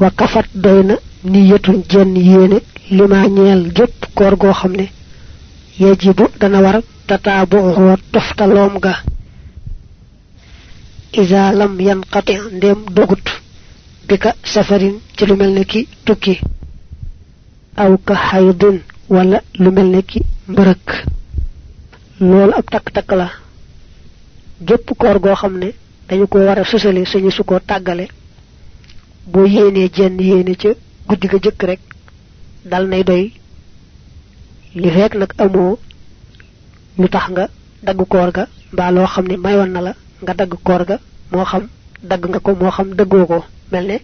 wa kafat doyna niyatun jenn yéene lima ñeel gépp koor goo xam ne yajibu dana war tataabuhu toftaloom ga iza lam yanqati ndem dogut bika safarin ci lu mel ki tukki aw ka haydin wala lu mel ki mbërëk loolu ab takk-takk la gépp koor goo xam ne dañu ko war a susale suñu su ko boo yéenee jenn yéene ca guddi ga jëkk rek dal nay doy. Li fekk nag amoo lu tax nga dagg koor ga mbaa loo xam ne mayoon na la nga dagg koor ga moo xam dagg nga ko moo xam dëggoo ko. Mel ne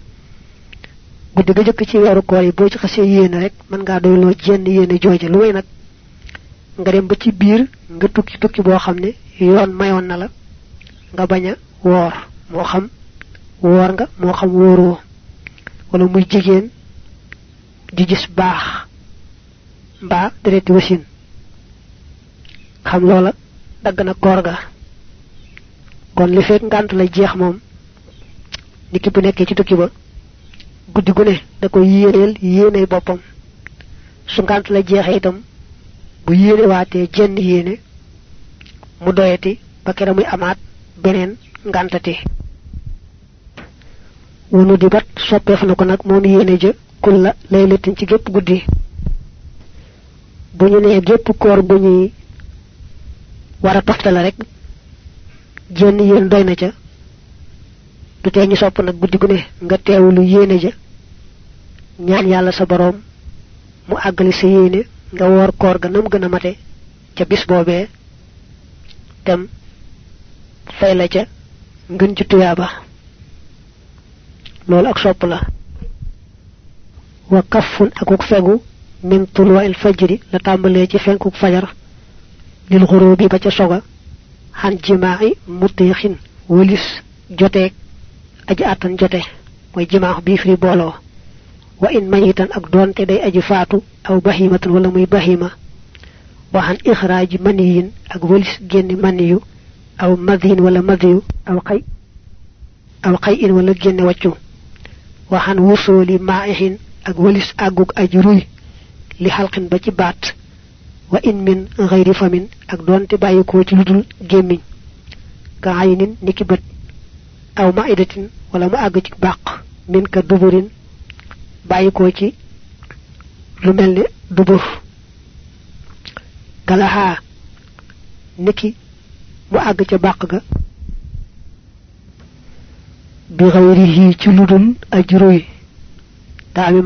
guddi ga jëkk ci weeru koor yi boo ci xasee yéene rek mën ngaa doyloo jenn yéene jooje lu may nag nga dem ba ci biir nga tukki tukki boo xam yoon mayoon na la nga bañ a woor. Moo xam woor nga moo xam wóoroo wala muy jigéen di gis baax mbaa dereti wasin. Xam loola dagg na koor ga. Kon li fekk ngant la jeex moom niki bu nekkee ci tukki ba guddi gu ne da ko yéeneel yéeney boppam. Su ngant la itam bu yéene waatee jenn yéene mu doyati ba kera muy amaat beneen ngantati wonu di bat soppeef na ko nag moom yéene ja kulla laylatin ci gépp guddi. Bu ñu nee gépp koor bu ñuy war a rek jenn yéen doy na ca. Du tee ñu sopp nag guddi gu ne nga teewulu yéene ja. Ñaan yàlla sa boroom mu àggali sa yéene nga woor koor ga nam gën a mate ca bis boobee dem fay la ca ngën ci tuyaaba loolu ak sopp la wa kaffun akuk fegu min tulwa il fajri la tàmbalee ci fenkuk fajar lil xurubi ba ca soga xan jimaa'i mutiixin walis joteeg aji àttan jote mooy jimaax bii firi booloo wa in mayitan ak doonte day aji faatu aw bahimatan wala muy bahima wa xan ixraaji maniyin ak walis génni maniyu aw madhin wala madhiyu aw xay aw xay in wala génne waccu min ghayri famin ak donte bayiko ci ludul gemmiñ ka aynin niki bët aw maidatin wala mu àgg ci bàq min ka duburin bayiko ci lu melni dubur kalaha niki mu àgg ca bàq ga bi ghayrihi ci ludul ajruy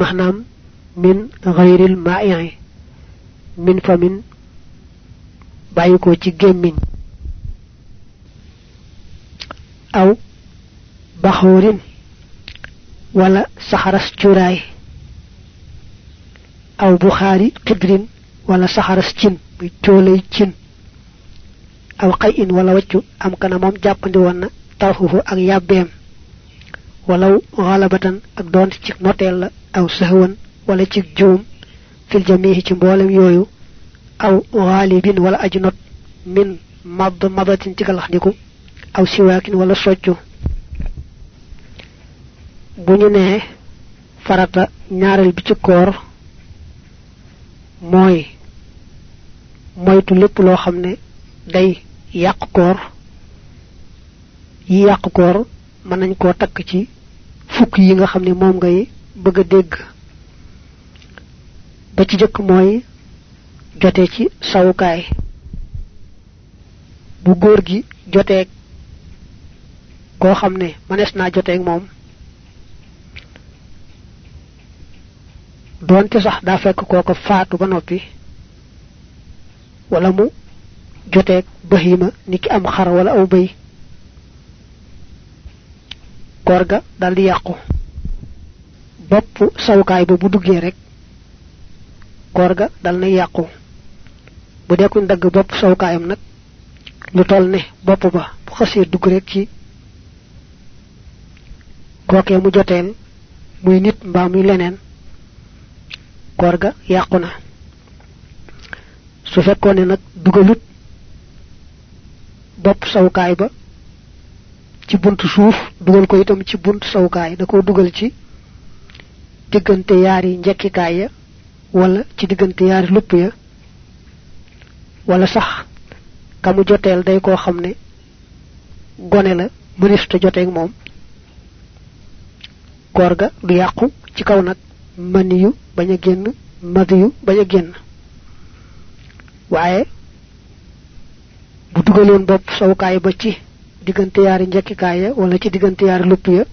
mahnam min ghayril ma'i min famin bayiko ci gemmiñ aw bakhorin wala saharas curay aw bukhari qidrin wala saharas cin muy tolay cin. Aw qay'in wala waccu am kana mom jappandi wonna ak yabbem sahwan wala ci joom fil jamihi ci mbolam yoyu aw ghalibin wala ajnot min mad madatin ci galax diku aw siwakin wala soccu buñu ne farata ñaaral bi ci koor moy moytu lepp lo xamne day yaq koor yi yaq koor man nañ ko tak ci fukk yi nga xamne mom ngay bëgg dégg. ba ci jëkk mooy jote ci sawukaay. bu góor gi joteeg koo xam ne manes naa joteeg moom. doonte sax daa fekk kooko faatu ba noppi. wala mu joteeg bahima niki am xar wala aw bëy koor ga dal di yàqu. Bopp sawukaay ba bu duggee rek koor ga dal na yàqu. Bu dekkuñ dagg bopp sawukaayam nag lu toll ne bopp ba bu xasee dugg rek ci kookee mu joteel muy nit mbaa muy leneen koor ga yàqu na. Su fekkoon ne nag dugalut bopp sawukaay ba ci buntu suuf dugal ko itam ci buntu sawukaay da ko dugal ci diggante yaari njekkikaay ya wala ci diggante yaari lupp ya wala sax kamu joteel day koo xam ne gone la mënista joteeg moom. Koor ga du yàqu ci kaw nag maniyu bañ a génn madiyu bañ a génn. Waaye bu dugaloon bopp sawukaay ba ci diggante yaari njekkikaay ya wala ci diggante yaari lupp ya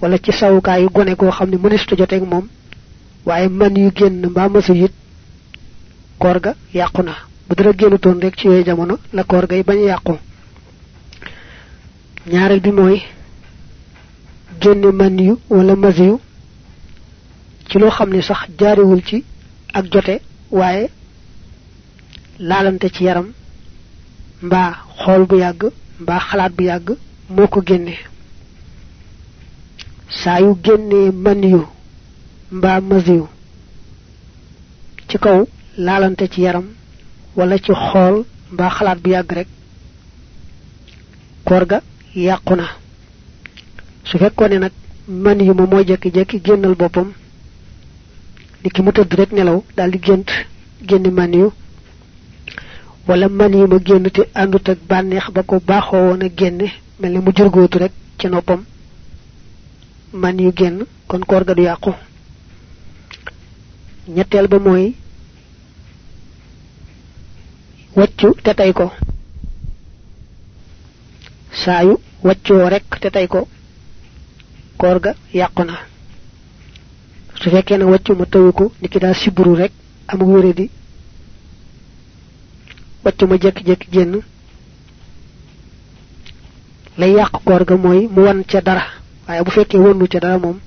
wala ci sawukaayu gone goo xam ne mënista joteeg moom waaye man yu génn mbaa mësu it koor ga yàqu na. Bu dara génnutoon rek ci yooyu jamono la koor gay bañ yàqu. Ñaareel bi mooy génne man yu wala masi yu ci loo xam ne sax jaariwul ci ak jote waaye laalante ci yaram mbaa xool bu yàgg mbaa xalaat bu yàgg moo ko génne. Saa yu génnee man yu mbaa masiw ci kaw laalante ci yaram wala ci xool mbaa xalaat bu yàgg rek koor ga yàqu na. Su fekkoon ne nag man yu ma mooy jekki-jekki génnal boppam ni ki mu tëdd rek nelaw daal di gént génni man yu wala man yu ma génn te àndut ak bànneex ba ko baaxoo woon a génne mel ne mu jurgóotu rek ci noppam. Man yu génn kon koor ga du yàqu. Ñetteel ba mooy waccu te tey ko. Saayu waccoo rek te tey ko koor ga yàqu na. Su fekkee ne waccu ma tawu ko niki daa siburu rek wéré di waccu ma jekki-jekki génn. Lay yàq koor ga mooy mu wan ca dara. Waaye bu fekkee wonu ca dara moom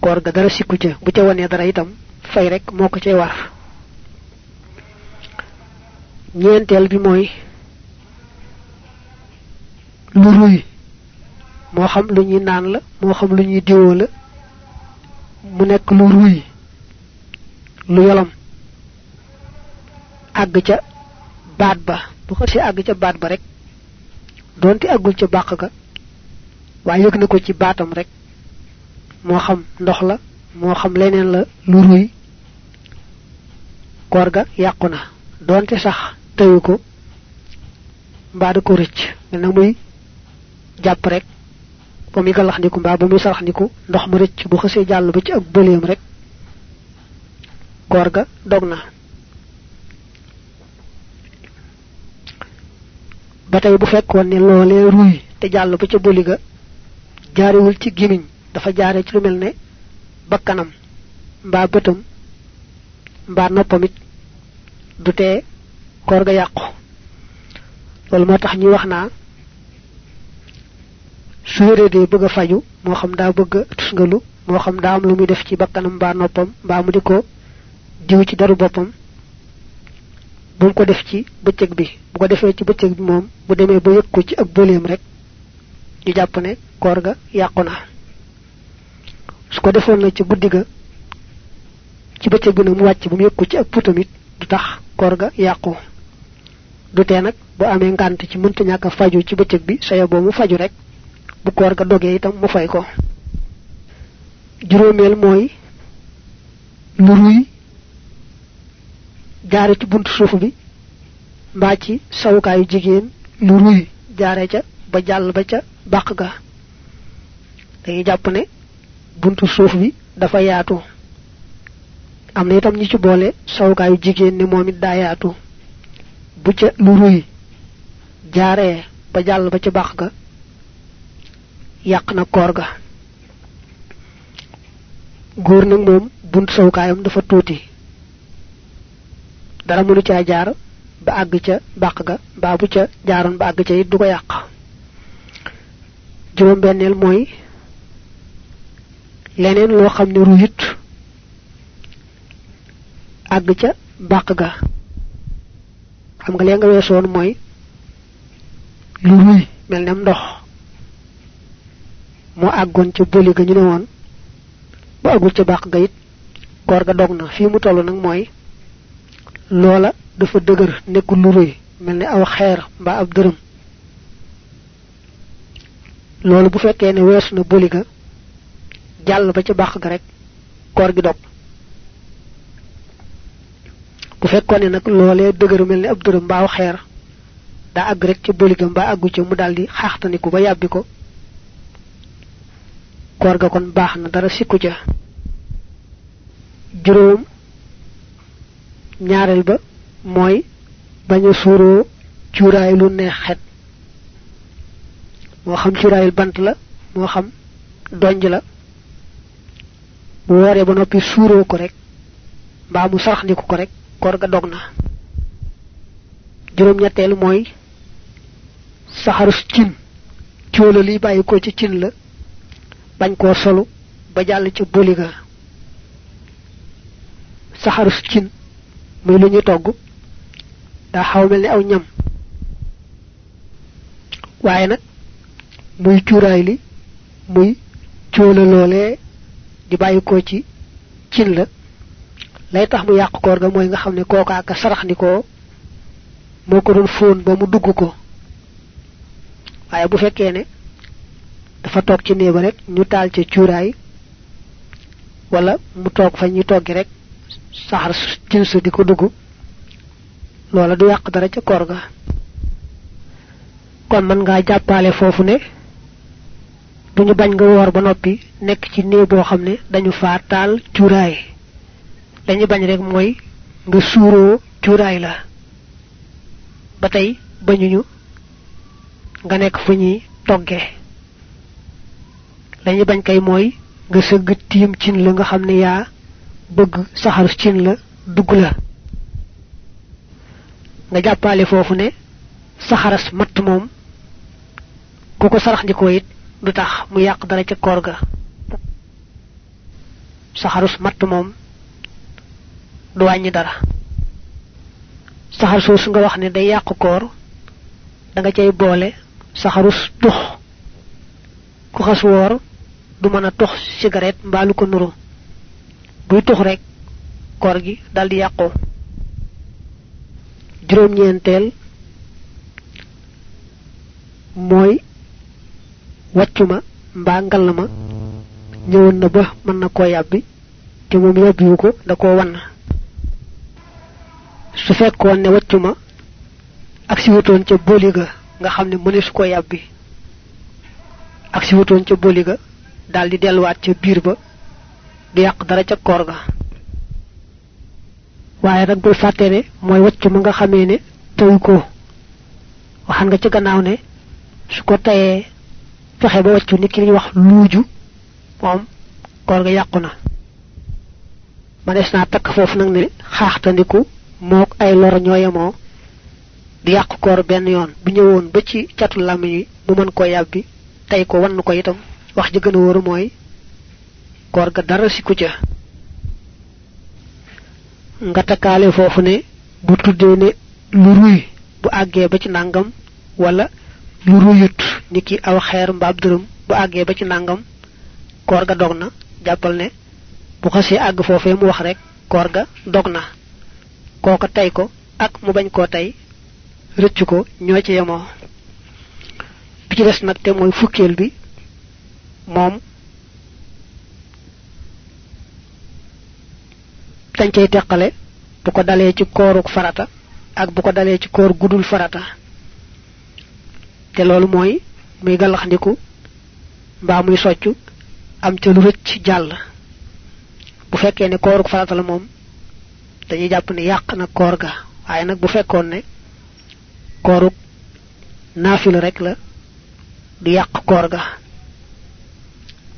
koor ga dara sikku ca. Bu ca wanee dara itam fay rek moo ko cay war. Ñeenteel bi mooy lu ruy moo xam lu ñuy naan la moo xam lu ñuy diwoo la mu nekk lu ruy lu yolam àgg ca baat ba. Bu xasee àgg ca baat ba rek donte àggul ca bàq ga waaye yëg na ko ci baatam rek. Moo xam ndox la moo xam leneen la lu ruy koor ga yàqu na. Donte sax teyu ko mbaa da ko rëcc. Mel na muy jàpp rek ba muy galax ndiku mbaa ba muy sarax ndiku ndox ma rëcc. Bu xësee jàll ba ci ak bëleem rek koor ga dog na ba tey bu fekkoon ne ruy te jàll ba ca bëli ga jaarewul ci gimiñ dafa jaare ci lu mel ne bakkanam mbaa bëtam mbaa noppamit du tee koor ga yàqu loolu moo tax ñuy wax naa su bëgg a faju xam daa bëgg a tusngalu moo xam daa am lu muy def ci bakkanam mbaa noppam mbaa mu di diw ci daru boppam bu ko def ci bëccëg bi bu ko defee ci bëccëg bi moom bu demee ba yëg ko ci ak bëleem rek ñu jàpp ne koor ga yàqu su ko defoon na ci guddi ci bi mu bu mu yëg ko ci ak putamit du tax koor ga yàqu. Du tee nag bu amee ngànt ci mënta ñàkk faju ci bëccëg bi sayo boo mu faju rek bu koor ga dogee itam mu fay ko. Juróomeel mooy lu ruy jaare ci buntu suuf bi mbaa ci sawukaayu jigéen lu ruy jaare ca ba jàll ba ca bàq ga dañuy jàpp ne buntu suuf bi dafa yaatu am na itam ñi ci boole sawukaayu jigéen ne moom it daa yaatu bu ca lu ruy jaaree ba jàll ba ca bàq ga yàq na koor ga góor nag moom buntu sawukaayam dafa tuuti dara mënu caa jaar ba àgg ca bàq ga mbaa bu ca jaaroon ba àgg ca it du ko yàq. Juróom benneel mooy leneen loo xam ne ruyut àgg ca bàq ga. Xam nga lee nga weesoon mooy lu ruy mel ne ndox moo àggoon ca bëli ga ñu ne woon ba àggul ca bàq ga it koor ga dog na. Fii mu toll nag mooy loola dafa dëgër nekkul lu ruy mel ne aw xeer mbaa ab dërëm. Loolu bu fekkee ne weesu na bëli ga ba ca bàq ga rek koor gi dog. Bu fekkoon ne nag loolee dëgëru mel ni ab dërëm mbaaw xeer daa àgg rek ca bëligam mbaa àggu ca mu daldi xaaxtaniku ba yàbbi ko koor ga kon baax na dara sikku ca. Juróom ñaareel ba mooy bañ a suuroo cuuraay lu neex xet. Moo xam cuuraayul bant la moo xam donj la. Bu wooree ba noppi suuroo ko rek mbaa mu sarax ko rek koor ga dog na. Juróom ñetteel mooy cin. Cóola li bàyyi ko ci cin la bañ koo solu ba jàll ca boli ga. Saxarus cin muy lu ñu togg daa xaw mel ni aw ñam waaye nag muy cuuraay li muy cóola loolee di bàyyi ko ci cin la. Lay tax mu yàq koor ga mooy nga xam ne ka sarax ni ko moo ko doon fóon ba mu dugg ko. Waaye bu fekkee ne dafa toog ci néeba rek ñu taal ca cuuraay wala mu toog fa ñu rek saxar cin sa di ko dugg loola du yàq dara ca koor ga. Kon man ngaa jàppaale foofu ne duñu bañ nga woor ba noppi nekk ci néeg boo xam ne dañu faa taal cuuraay. Dañu bañ rek mooy nga suuroo cuuraay la. Ba tey bañuñu nga nekk fu ñuy toggee. Lañu bañ kay mooy nga sëgg tiim cin la nga xam ne bëgg saxaru cin la dugg la. Nga jàppaale foofu ne saxaras matt moom ku ko sarax ndikoo it du tax mu yàq dara ca koor ga. Saxarus matt moom du wàññi dara. Saxar soosu nga wax ne day yàq koor da nga cay boole saxarus tux. Ku xas woor du mën a cigarette mbaa lu ko nuru buy tux rek koor gi daldi yàqu. Juróom ñeenteel mooy wàccuma mbaa ngal ma ñëwoon na ba mën na koo yàbbi te moom yàbbiwu ko da koo wann su fekkoon ne waccuma ak si wutoon ca boli ga nga xam ne mënees ko yàbbi ak si wutoon ca boli ga di delluwaat ca biir ba di yàq dara ca koor ga. Waaye nag bul fàtte ne mooy waccu ma nga xamee ne tëy ko. Waxan nga ci gannaaw ne su ko tayee fexe ba waccu ni ki wax luuju moom koor ga yàqu na. Manes naa takk foofu nag ne xaaxtandiku ay lor di yàq koor benn yoon bu ñëwoon ba ci catu yi mu mën koo yàbbi tey ko wann ko itam. Wax ji gën a mooy koor ga dara si ku ca nga takkaale foofu ne bu tuddee ne lu ruy bu àggee ba ci wala lu ruyut niki aw xeer mbaab dërëm bu àggee ba ci nàngam koor ga dog na. Jàppal ne bu xasee àgg foofee mu wax rek koor ga dog na. Kooka tey ko ak mu bañ koo tey rëcc ko ñoo ci yemoo. Bi ci des nag te mooy fukkeel bi moom dañ cay teqale bu ko dalee ci kooruk farata ak bu ko dalee ci koor gudul farata. Te loolu mooy muy gàllaxndiku mbaa muy soccu am ca lu rëcc jàll. Bu ne kooruk farata la moom dañuy jàpp ne yàq na koor ga. Waaye nag bu fekkoon ne kooruk naafila rek la du yàq koor ga.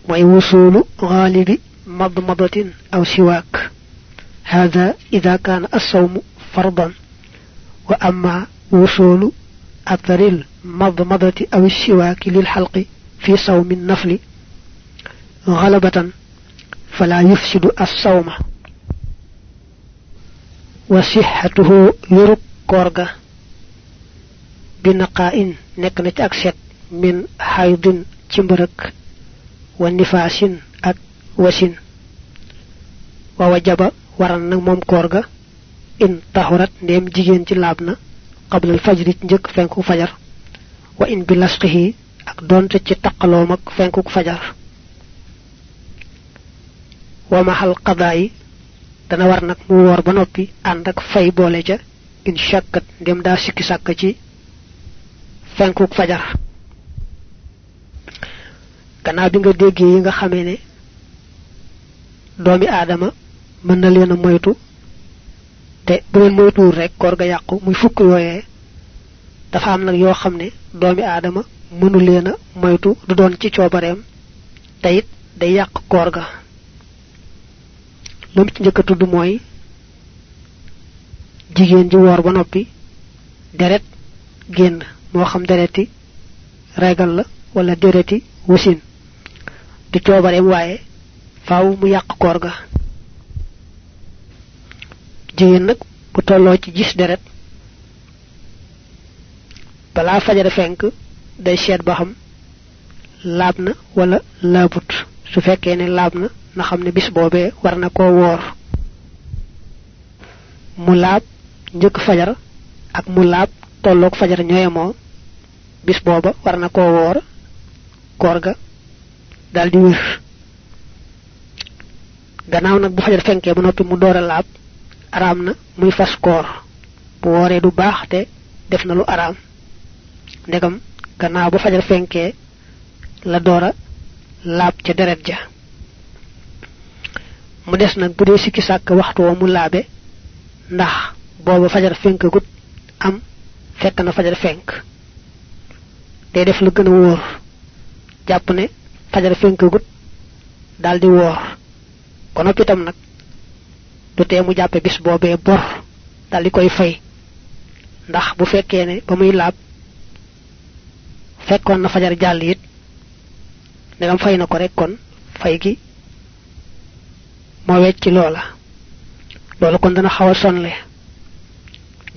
Mooy wusulu xaalibi madmadatin aw siwaak هذا إذا كان الصوم فرضا وأما وصول أثر المضمضة أو السواك للحلق في صوم النفل غلبة فلا يفسد الصوم. وصحته يرك كورغا بنقاء نكنت أكسد من حيض تمبرك ونفاس أك وسن. ووجب waral nak mom koor ga in tahurat ndem jigen ci labna qabla al fajr ci ñeuk fenku fajar wa in bi lasqihi ak donte ci takkalom ak fenku fajar wa mahal qada'i dana war nak mu wor ba nopi and ak fay boole ja in shakkat dem da sikki sàkk ci fenkuk fajar gannaaw bi nga déggee yi nga xamee ne doomi aadama mën na leen a moytu te bu leen moytuwul rek koor ga yàqu muy fukk yooyee dafa am nag yoo xam ne doomi aadama mënu leen a moytu du doon ci coobareem. Te it day yàq koor ga. Lam ci njëkk a tudd mooy jigéen ji woor ba noppi deret génn moo xam dereti regal la wala dereti wasin. Di coobareem waaye faaw mu koor ga jigéen nag bu tolloo ci gis deret balaa fajar fenk day seet ba xam laab wala laabut. Su fekkee ne laab na na xam ne bis boobee war na koo woor. Mu laab njëkk fajar ak mu laab tolloog fajar ñooyemoo bis booba war na koo woor koor ga daldi wér. Gannaaw nag bu fajar fenkee ba noppi mu door a laab araam na muy fas koor. Bu du baax te def na lu araam. Ndegam gannaaw bu fajar fenkee la doora laab ca deret ja. Mu des nag bu dee sikki sàkk waxtu wa mu laabe ndax booba fajar fenkagut am fekk na fajar fenk. Day def lu gën a wóor. Jàpp ne fajar fenkagut daldi woor. Noppi itam du tee mu jàppe bis boobee bor daldi koy fay. Ndax bu fekkee ne ba muy laab fekkoon na fajar jàll it ndegam fay na ko rek kon fay gi moo wecc loola. Loolu kon dana xaw a sonle.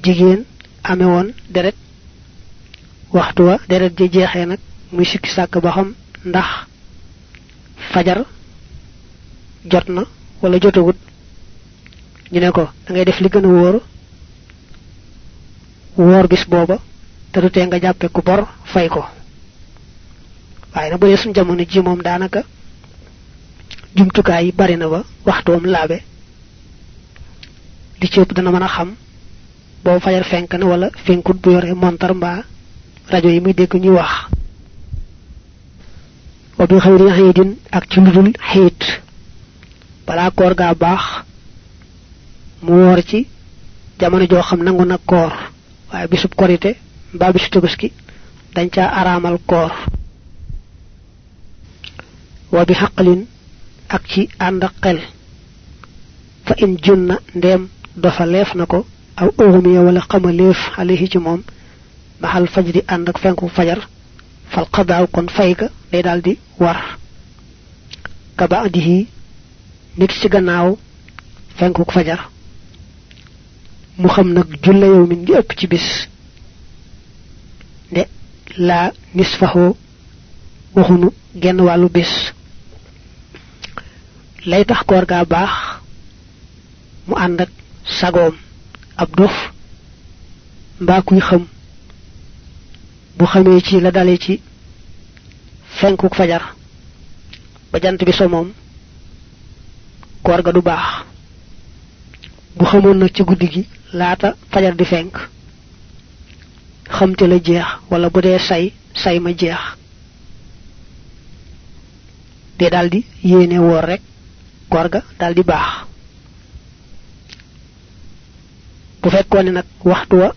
Jigéen ame woon deret waxtu wa deret ji jeexee nag muy sikki sàkk ba ndax fajar jot na wala jotagut ñu ne ko da ngay def li gën a wóor. Wóor bis booba te du tee nga jàppe ku bor fay ko. Waaye na bu dee suñ jamono ji moom daanaka jumtukaay bari na ba waxtoom laabe. Li ci dana mën a xam boobu fajar fenk na wala fenkut bu yore montar mbaa rajo yi muy dégg ñuy wax. Wa bi xëyri xeydin ak ci ludul xeet. Balaa koor gaa baax mu woor ci jamono joo xam nangu na koor waaye bisub korite mbaa bisu tabaski dañ caa araamal koor wa bi xaqlin ak ci ànd xel fa in junna ndem dofa leef na ko aw uxumiya wala xamaleef alayhi ci moom maxal fajri ànd ak fenku fajar fal qadaaw kon fay ga day daldi war ka baadihi nit ci gannaaw fenku fajar mu xam nag julla yow min gi ëpp ci bis. De la nisfahu waxunu genn wàllu bis. Lay tax koor gaa baax mu ànd ak sagoom ab dof mbaa kuy xam bu xamee ci la dale ci fenkuk fajar ba jant bi so koor ga du baax. Bu xamoon nag ci guddi gi laata fajar di fenk. Xam te la jeex wala bu dee say say ma jeex. De daldi yéene woor rek koor ga daldi baax. Bu fekkoon nag waxtu wa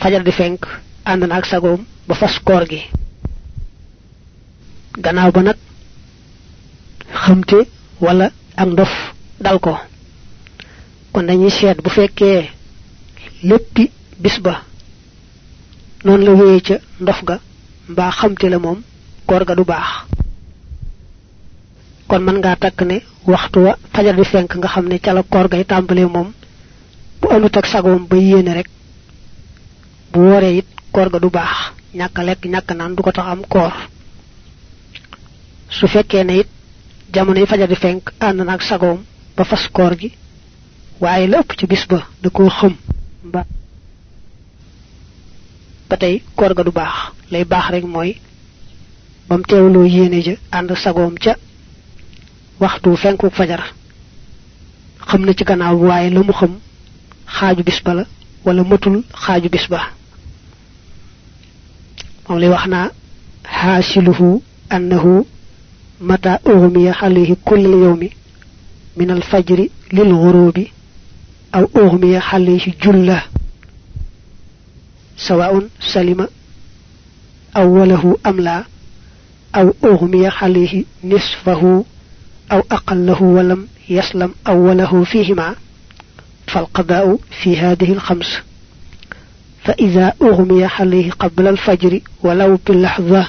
fajar di fenk ànd na ak ba fas koor gi. Gannaaw ba nag xamte wala ak ndof dal ko. Kon dañuy seet bu fekkee léppi bis ba. Noonu la wéyee ca ndof ga mbaa xamte la moom koor ga du baax. Kon mën ngaa takk ne waxtu wa fajar di fenk nga xam ne ca la koor gay tàmbalee moom bu andut ak sagoom ba yéene rek bu wooree it koor ga du baax. Ñàkk lekk ñàkk naan du ko tax am koor. Su fekkee ne it jamono yi fajar di fenk ànd na ak sagoom ba fas koor gi waaye la ëpp ci bis da koo xëm ba ba tey koor ga du baax. Lay baax rek mooy bam teewloo yéene ja ànd sagoom ca waxtu fenku fajar. Xam na ci gannaaw waaye la mu xam xaaju bis ba la wala matul xaaju bis ba. Moom wax naa xaasiluhu annahu mata ughmiya alayhi kull yawmi min al fajri lil ghurubi aw ughmiya alayhi julla سواء سلم أوله أم لا. أو أغمي عليه نصفه أو أقله ولم يسلم أوله فيهما. فالقضاء في هذه الخمس. فإذا أغمي عليه قبل الفجر ولو باللحظة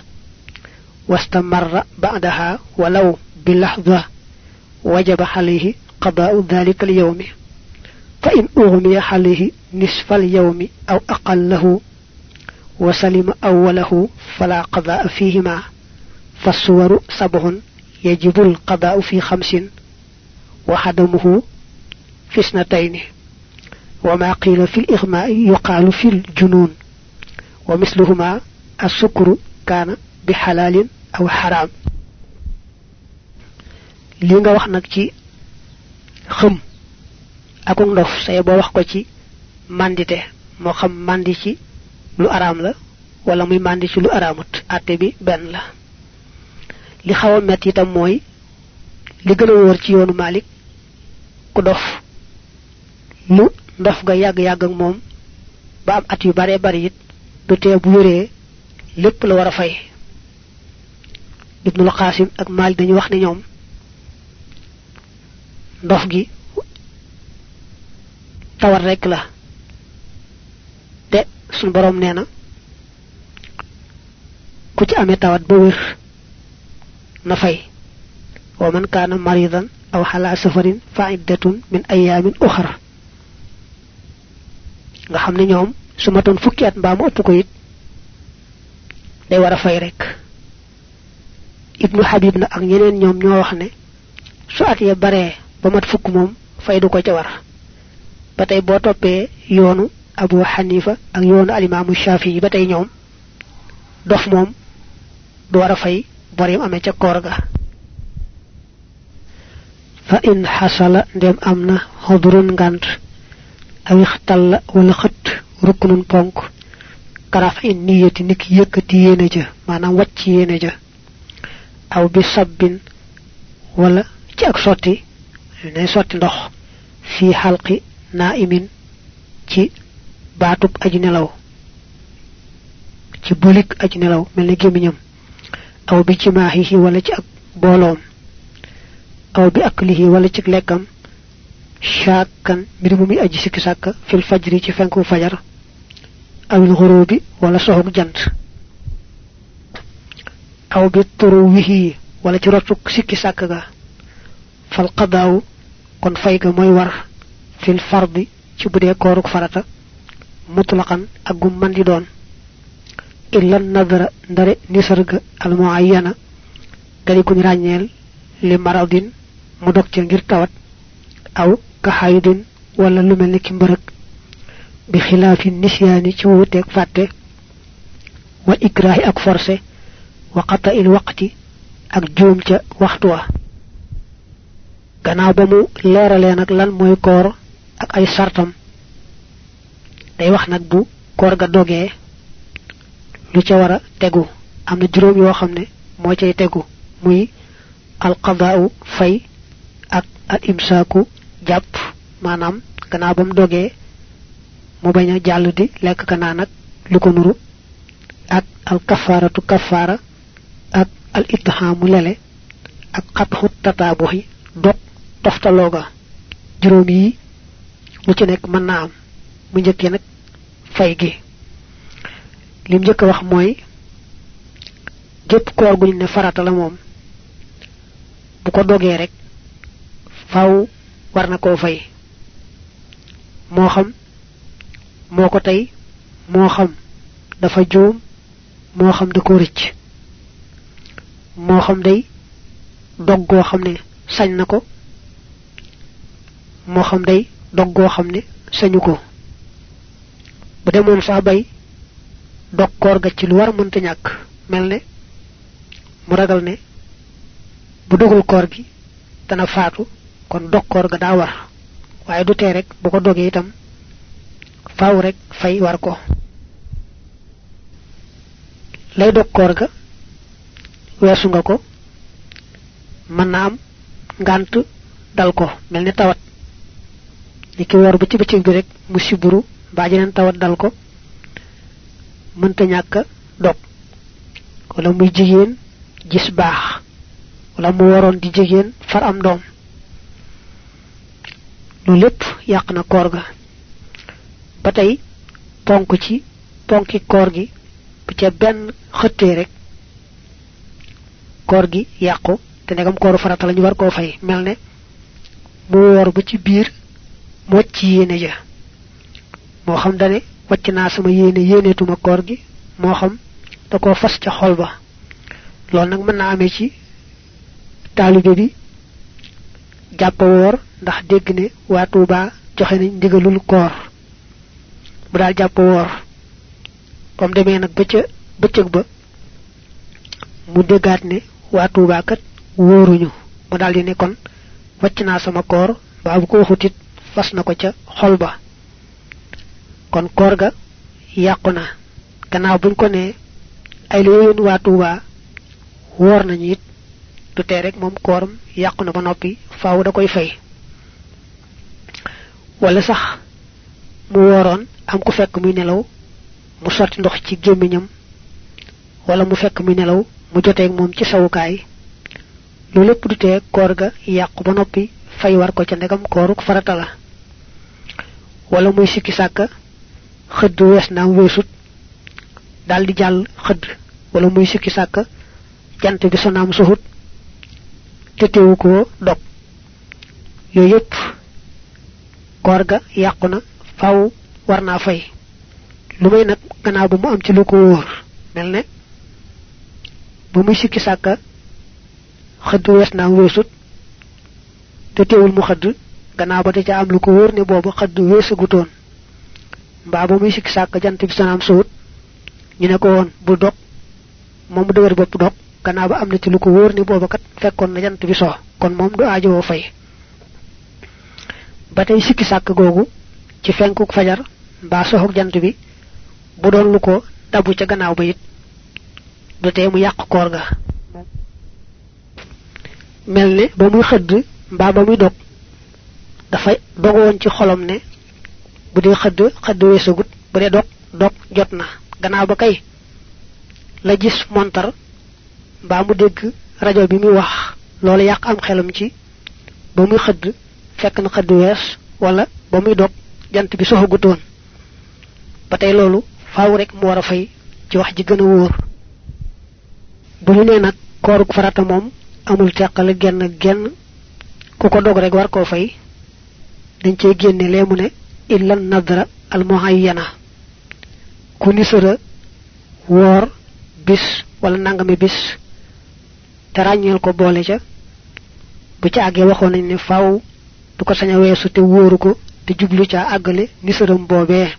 واستمر بعدها ولو باللحظة وجب عليه قضاء ذلك اليوم. فإن أغمي عليه نصف اليوم أو أقله وسلم أوله فلا قضاء فيهما فالصور سبع يجب القضاء في خمس وحدمه في اثنتين وما قيل في الإغماء يقال في الجنون ومثلهما السكر كان بحلال أو حرام. لينغا wax nak ci xam ak ndof say bo wax ko ci mandité mo xam mandi ci lu aram la wala muy mandi ci lu aramut atté bi ben la. Li xawa metti tam moy li gëna wor ci yoonu malik ku dof. Lu ndof ga yag yag ak mom ba am at yu bare bare it du té bu wéré lepp la wara fay. Ibnul qasim ak malik dañu wax ni ñom ndof gi tawar rek la te sun borom neena ku ci amé tawat ba wër na fay wa man kana maridan aw hala safarin fa iddatun min ayamin ukhra nga xamne ñoom su maton fukki at mbaa mu ëpp ko it day wara fay rek ibnu habib na ak ñeneen ñoom ñoo wax ne su at ya bare ba mat fukk moom fay du ko ca war ba tey boo toppee yoonu abu hanifa ak yoonu alimaamu shafi ba tey ñoom dof moom du war a fay bor yam amee ca koor ga fa in xasala ndem am na xodrun ngant aw ixtalla wala xët ruknun ponk karaf in niyati nik yëkkati yéene ja maanaam wàcc yéene ja aw bi sabbin wala ci ak sotti ne sotti ndox fi halqi naimin ci batub aji nelaw ci bolik aji nelaw melni gemiñam aw bi ci maahihi wala ci ak bolom aw bi aklihi wala ci lekkam shakkan mbir mi aji sikki sàkk fil fajri ci fenku fajar awil ghurubi wala soxuk jant. Aw bi turuwihi wala ci rotuk sikki sàkk ga fal qadaaw kon fay ga war fil fardi ci budee kooruk farata mutlaqan ak gum man di doon illa nadara ndare nisar ga al muayyana gadi kuñ ràññeel li maradin mu dog ca ngir tawat aw ka xaydin wala lu mel ki mbërëg bi xilaafi nisyaani ci wuuteeg fàtte wa ikraahi ak forcé wa qata il waqti ak juum ca waxtu wa gannaaw ba mu leeralee nag lan mooy koor ak ay sartam. Day wax nag bu koor ga dogee lu ca war a tegu. Am na juróom yoo xam ne moo cay tegu muy fay ak al imsaaku jàpp. Maanaam gannaaw ba mu dogee mu bañ a jàll di lekk ka naan ak lu ko nuru. Ak al kafaratu kafara ak al ithamu lele ak xatxu tataabuxi dog toftaloo ga. Juróom yi lu ci nekk mën naa am. Mu njëkkee nag fay gi. Lim njëkk wax mooy gépp koor guñ ne farata la moom bu ko dogee rek faaw war na koo fay. Moo xam moo ko tey moo xam dafa juum moo xam da ko rëcc. Moo xam day dog goo xam ne sañ na ko xam day dog goo xam ne sañu ko. Bu demoon sax bay dog koor ga ci lu war mënta ñàkk mel ne mu ragal ne bu dogul koor gi dana faatu kon dog koor ga daa war. Waaye du tee rek bu ko dogee itam faaw rek fay war ko. Lay dog koor ga weesu nga ko mën na am dal ko mel ni tawat ni ki woor ba ci bëccëg bi rek mu siburu jeneen tawat dal ko mënta ñàkk dog. Wala muy jigéen gis baax. Wala mu waroon di jigéen far am doom. Lu lépp yàq na koor ga. Ba tey ponk ci ponki koor gi bu ca benn xëttee rek koor gi yàqu. Te negam kooru farata lañu war koo fay. Mel ne mu woor ba ci biir wacc yéene ja moo xam dane wacc naa sama yéene yéeneetuma koor gi moo xam da koo fas ca xol ba loolu nag mën na amee ci taalibe bi jàpp woor ndax dégg ne waa tuuba joxe nañ ndigalul koor bu daal jàpp woor comme demee nag ba ca bëccëg ba mu déggaat ne waa tuuba kat wóoruñu mu daal di ne kon wacc naa sama koor ba bu ko waxutit fas na ko ca xol ba. Kon koor ga yàqu na. Gannaaw buñ ko ne ay lu yéen waa tuuba woor nañu it du tee rek moom kooram yàqu na ba noppi faaw da koy fay. Wala sax mu wooroon am ku fekk muy nelaw mu sotti ndox ci gémmiñam wala mu fekk muy nelaw mu moom ci sawukaay. Lu lépp du tee koor ga yàqu ba noppi fay war ko ca ndegam kooruk farata wala muy sikki sàkka xëdd wees naam weesut dal di jàll xëdd. Wala muy sikki sàkka jant bi sonaam suhut te teewu ko dog. Yooyu yépp koor ga yàqu na faw war fay. Lu may nag gannaaw ba mu am ci lu ko wóor mel ne ba muy sikki sàkka xëdd wees naam weesut mu xëdd gannaaw ba da ca am lu ko wóor ne boobu xëdd weesagutoon mbaa ba muy sikki sàkk jant bi sonaam suhut ñu ne ko woon bu dog. Moom mu dëgër bopp dog. Gannaaw ba am na ci lu ko booba kat fekkoon na jant so kon moom du aajowoo fay. Ba tey sikki sàkk googu ci fenkuk fajar mbaa soxuk jant bi bu doon lu ko dabu ca gannaaw ba it du tee mu yàq koor ga. Mel ne ba muy xëdd mbaa ba muy dog dafa dogoon ci xolom ne bu dee xëdd xëdd weesagut bu dee dog dog jot na. Gannaaw ba kay la gis montar mbaa mu dégg rajo bi muy wax. Loolu yàq am xelam ci ba muy xëdd fekk na xëdd wees wala ba muy dog jant bi soxagutoon ba tey loolu faaw rek mu war a fay ci wax ji gën a bu ñu nee nag kooruk farata moom amul teqale genn genn ku ko dog rek war koo fay dañ cey génne leemu ne illa nadra al muhayyana ku nisara woor bis wala nangami bis te ràññeel ko boole ca. Bu ca àggee waxoon nañ ne faaw du ko sañ a weesu te wóoru ko te jublu ca àggale nisaram boobee.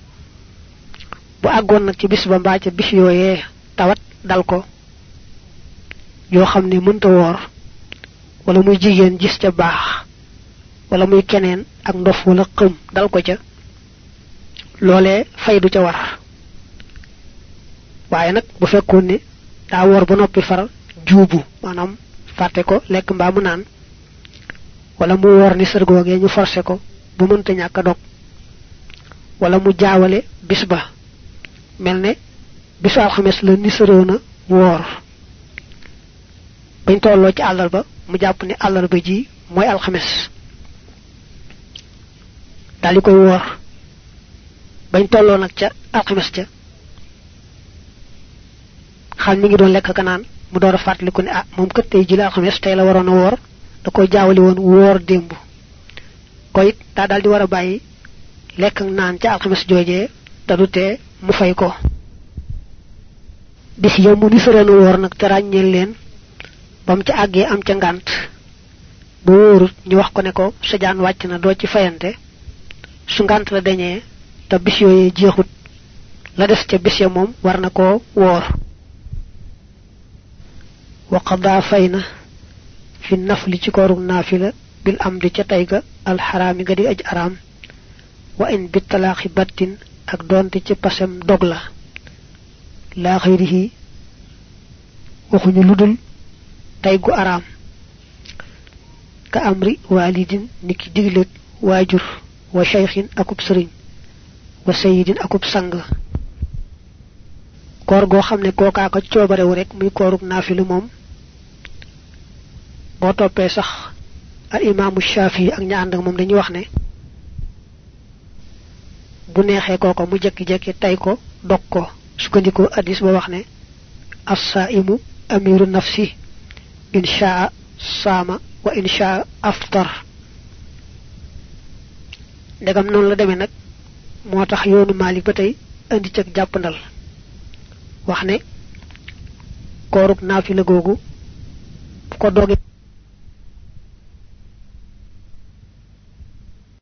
Bu àggoon nag ci bis ba mbaa ca bis yooyee tawat dal ko. Yoo xam ne mënta woor wala muy jigéen gis ca baax wala muy keneen ak ndof wala xëm dal ko ca. Loolee fay du ca war. Waaye nag bu fekkoon ne daa woor ba noppi far juubu maanaam fàtte ko lekk mbaa mu naan wala mu woor ni sër googee ñu forcé ko bu mënta dog wala mu jaawale bis ba mel ne bisu alxames la ni sëroona woor. Bañ tolloo ci àllal ba mu jàpp ne àllal ba ji mooy alxames daal di koy woor bañ tolloo nag ca alxames ca. Xam mi ngi doon lekk ka naan. Mu door a fàttaliku ne ah moom kat tey ji la alxames tey la waroon a woor. Da koy jaawali woon woor démb. Ko it daa daal di war a bàyyi lekk naan ca alxames joojee te du tee mu fay ko. Bis yow mu ni sëreenu woor nag te ràññeel leen ba mu ca àggee am ca ngànt. Bu wóorut ñu wax ko ne ko sa wàcc na doo ci fayante su ngànt la dañee te bis yooyee jeexut la des ca bis ya moom war na koo woor wa qada fayna fi nafli ci koorug naafila bil amdi ca tay ga al harami ga di aj aram wa in bit talaqi battin ak donte ci pasem dog la la khayrihi waxuñu ludul tay gu aram ka amri walidin niki diglet wajur wa shaykhin akub serigne wa sayyidin akub sang koor go xamne koka ko ciobarewu rek muy kooruk nafilu mom bo topé sax al imam shafi ak ñaan ak mom dañuy wax ne bu nexé koko mu jekki jekki tay ko dok ko sukkandiko hadis ba wax ne as-sa'imu amiru nafsi in sha'a sama wa in sha'a aftar ndegam non la demé nak motax yoonu malik batay andi ci jappandal wax ne kooruk nafila gogu ko doge